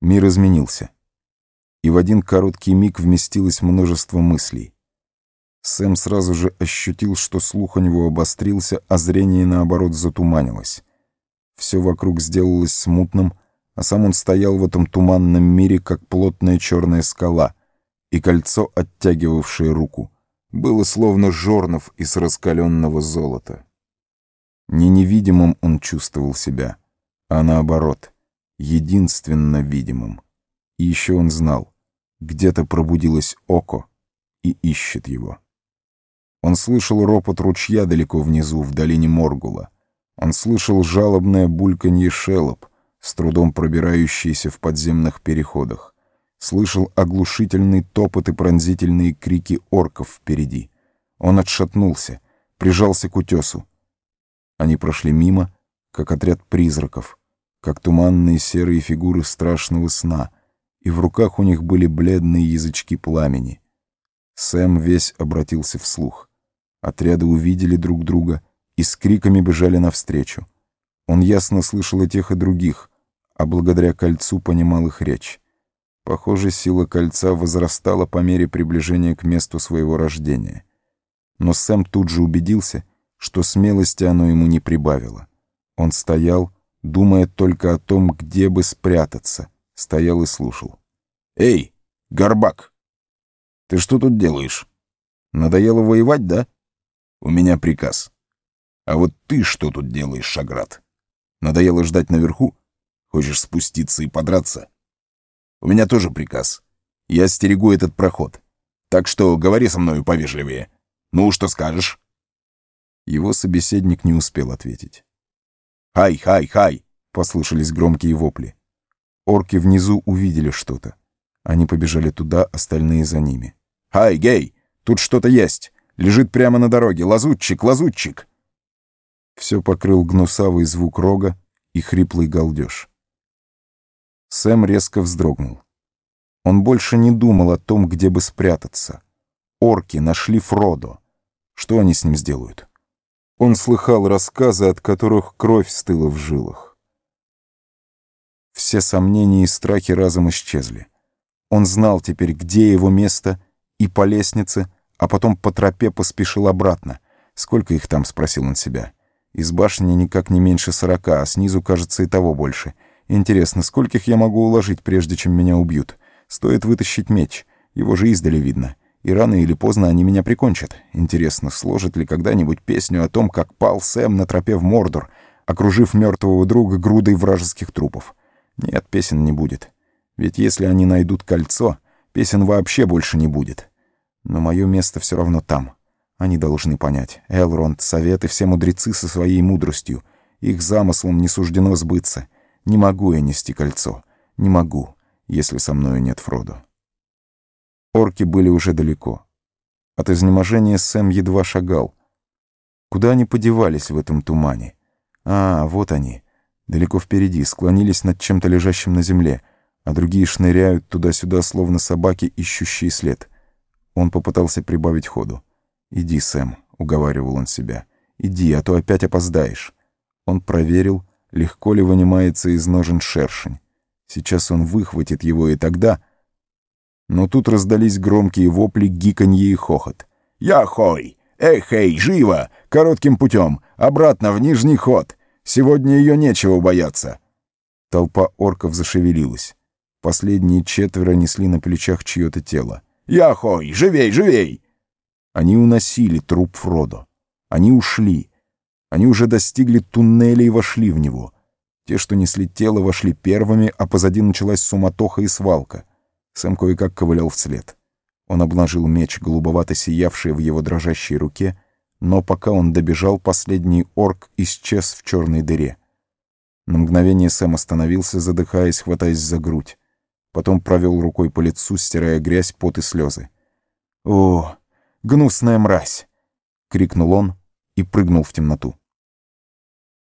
Мир изменился. И в один короткий миг вместилось множество мыслей. Сэм сразу же ощутил, что слух у него обострился, а зрение, наоборот, затуманилось. Все вокруг сделалось смутным, а сам он стоял в этом туманном мире, как плотная черная скала, и кольцо, оттягивавшее руку, было словно жорнов из раскаленного золота. Не невидимым он чувствовал себя, а наоборот, единственно видимым. И еще он знал, где-то пробудилось око и ищет его. Он слышал ропот ручья далеко внизу, в долине Моргула. Он слышал жалобное бульканье шелоп, с трудом пробирающиеся в подземных переходах. Слышал оглушительный топот и пронзительные крики орков впереди. Он отшатнулся, прижался к утесу. Они прошли мимо, как отряд призраков, как туманные серые фигуры страшного сна, и в руках у них были бледные язычки пламени. Сэм весь обратился вслух. Отряды увидели друг друга и с криками бежали навстречу. Он ясно слышал и тех, и других, а благодаря кольцу понимал их речь. Похоже, сила кольца возрастала по мере приближения к месту своего рождения. Но Сэм тут же убедился, что смелости оно ему не прибавило. Он стоял, думая только о том, где бы спрятаться, стоял и слушал. «Эй, Горбак! Ты что тут делаешь? Надоело воевать, да?» У меня приказ. А вот ты что тут делаешь, Шаград? Надоело ждать наверху? Хочешь спуститься и подраться? У меня тоже приказ. Я стерегу этот проход. Так что говори со мною повежливее. Ну, что скажешь?» Его собеседник не успел ответить. «Хай, хай, хай!» — послышались громкие вопли. Орки внизу увидели что-то. Они побежали туда, остальные за ними. «Хай, гей! Тут что-то есть! Лежит прямо на дороге. Лазутчик, лазутчик!» Все покрыл гнусавый звук рога и хриплый галдеж. Сэм резко вздрогнул. Он больше не думал о том, где бы спрятаться. Орки нашли Фродо. Что они с ним сделают? Он слыхал рассказы, от которых кровь стыла в жилах. Все сомнения и страхи разом исчезли. Он знал теперь, где его место, и по лестнице — а потом по тропе поспешил обратно. Сколько их там, спросил он себя. Из башни никак не меньше сорока, а снизу, кажется, и того больше. Интересно, скольких я могу уложить, прежде чем меня убьют? Стоит вытащить меч. Его же издали видно. И рано или поздно они меня прикончат. Интересно, сложат ли когда-нибудь песню о том, как пал Сэм на тропе в Мордор, окружив мертвого друга грудой вражеских трупов? Нет, песен не будет. Ведь если они найдут кольцо, песен вообще больше не будет. Но мое место все равно там. Они должны понять. Элронд, Совет и все мудрецы со своей мудростью. Их замыслом не суждено сбыться. Не могу я нести кольцо. Не могу, если со мною нет Фродо. Орки были уже далеко. От изнеможения Сэм едва шагал. Куда они подевались в этом тумане? А, вот они. Далеко впереди, склонились над чем-то лежащим на земле, а другие шныряют туда-сюда, словно собаки, ищущие след. Он попытался прибавить ходу. «Иди, Сэм», — уговаривал он себя. «Иди, а то опять опоздаешь». Он проверил, легко ли вынимается из ножен шершень. Сейчас он выхватит его, и тогда... Но тут раздались громкие вопли, гиканье и хохот. «Яхой! Эхей, живо! Коротким путем! Обратно в нижний ход! Сегодня ее нечего бояться!» Толпа орков зашевелилась. Последние четверо несли на плечах чье-то тело. Яхой, живей, живей!» Они уносили труп Фродо. Они ушли. Они уже достигли туннеля и вошли в него. Те, что несли тело, вошли первыми, а позади началась суматоха и свалка. Сэм кое-как ковылял вслед. Он обнажил меч, голубовато сиявший в его дрожащей руке, но пока он добежал, последний орк исчез в черной дыре. На мгновение Сэм остановился, задыхаясь, хватаясь за грудь. Потом провел рукой по лицу, стирая грязь, пот и слезы. «О, гнусная мразь!» — крикнул он и прыгнул в темноту.